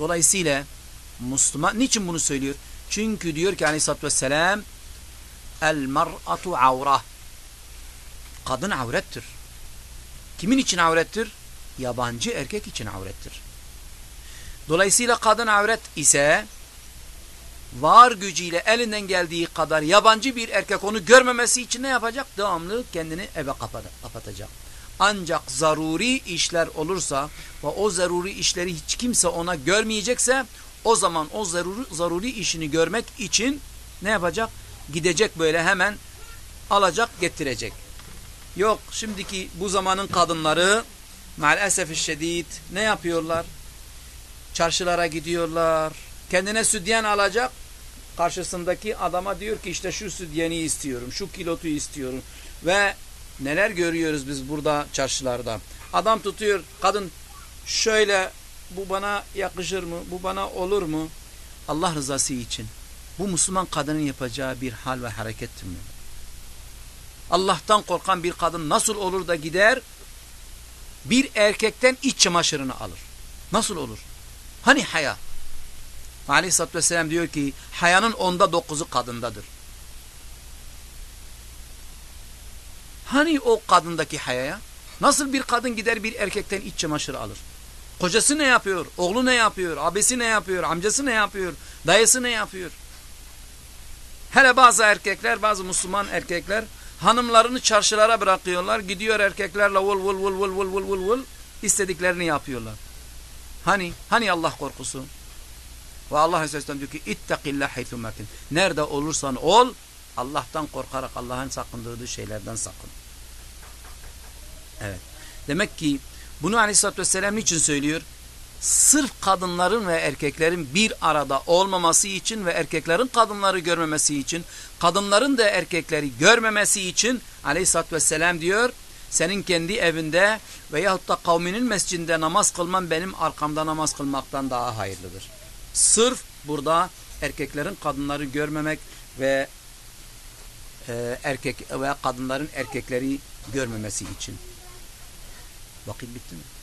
Dolayısıyla Müslüman niçin bunu söylüyor? Çünkü diyor ki aleyhissalatü vesselam el mar'atu avra kadın avrettir. Kimin için avrettir? Yabancı erkek için avrettir. Dolayısıyla kadın avret ise var gücüyle elinden geldiği kadar yabancı bir erkek onu görmemesi için ne yapacak? Devamlı kendini eve kapatacak. Ancak zaruri işler olursa ve o zaruri işleri hiç kimse ona görmeyecekse o zaman o zaruri, zaruri işini görmek için ne yapacak? Gidecek böyle hemen alacak getirecek. Yok şimdiki bu zamanın kadınları maalesef şiddet ne yapıyorlar? Çarşılara gidiyorlar. Kendine südyen alacak. Karşısındaki adama diyor ki işte şu südyeni istiyorum. Şu kilotu istiyorum. Ve neler görüyoruz biz burada çarşılarda. Adam tutuyor kadın şöyle bu bana yakışır mı? Bu bana olur mu? Allah rızası için. Bu Müslüman kadının yapacağı bir hal ve harekettir mi? Allah'tan korkan bir kadın nasıl olur da gider bir erkekten iç çamaşırını alır. Nasıl olur? Hani haya? Aleyhisselatü Vesselam diyor ki hayanın onda dokuzu kadındadır. Hani o kadındaki hayaya? Nasıl bir kadın gider bir erkekten iç çamaşırı alır? Kocası ne yapıyor? Oğlu ne yapıyor? Abisi ne yapıyor? Amcası ne yapıyor? Dayısı ne yapıyor? Hele bazı erkekler, bazı Müslüman erkekler hanımlarını çarşılara bırakıyorlar. Gidiyor erkeklerle vul vul vul vul vul vul vul vul istediklerini yapıyorlar. Hani? Hani Allah korkusu? Ve Allah Aleyhisselam diyor ki ittakillah haythumakin. Nerede olursan ol Allah'tan korkarak Allah'ın sakındırdığı şeylerden sakın. Evet. Demek ki bunu Aleyhisselatü Vesselam niçin söylüyor? Sırf kadınların ve erkeklerin bir arada olmaması için ve erkeklerin kadınları görmemesi için, kadınların da erkekleri görmemesi için Aleyhisselatü Vesselam diyor, senin kendi evinde veyahut da kavminin mescidinde namaz kılman benim arkamda namaz kılmaktan daha hayırlıdır. Sırf burada erkeklerin kadınları görmemek ve e, erkek veya kadınların erkekleri görmemesi için. Vakit bitti mi?